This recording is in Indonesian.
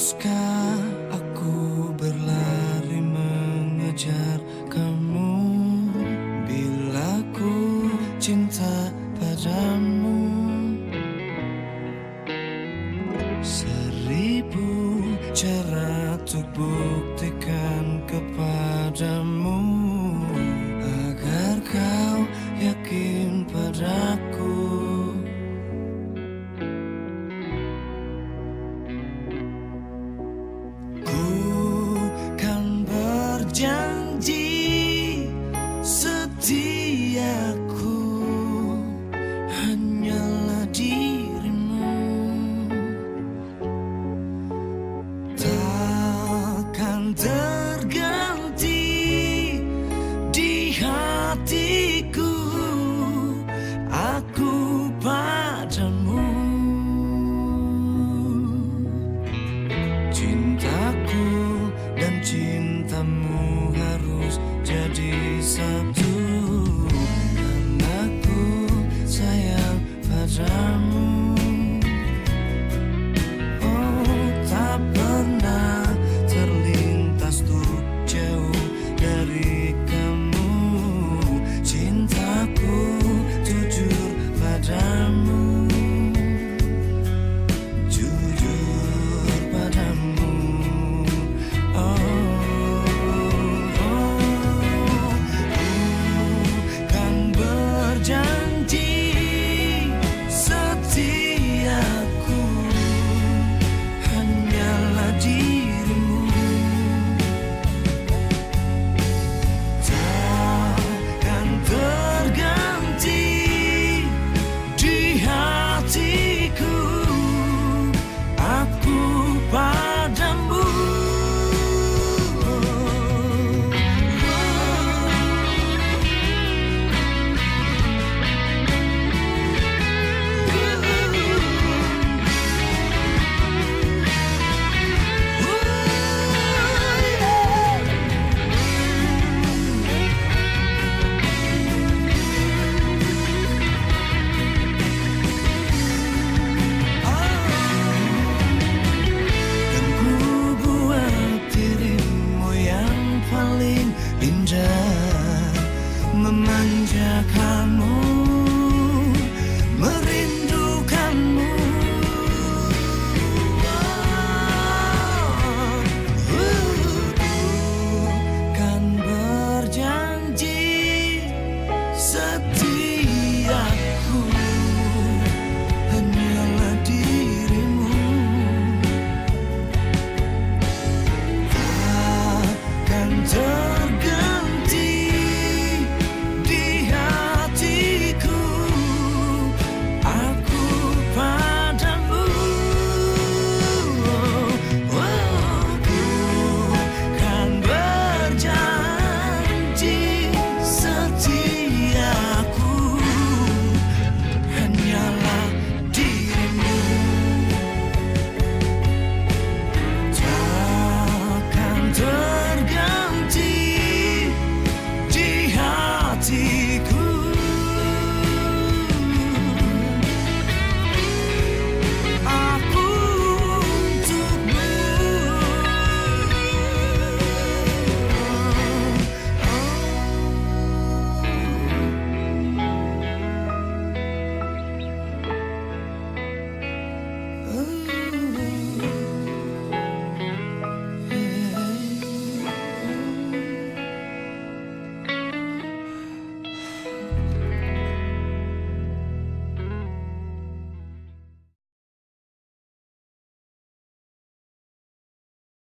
Haruskah aku berlari mengejar kamu? Bila ku cinta padamu Seribu cara untuk buktikan kepadamu. 却看不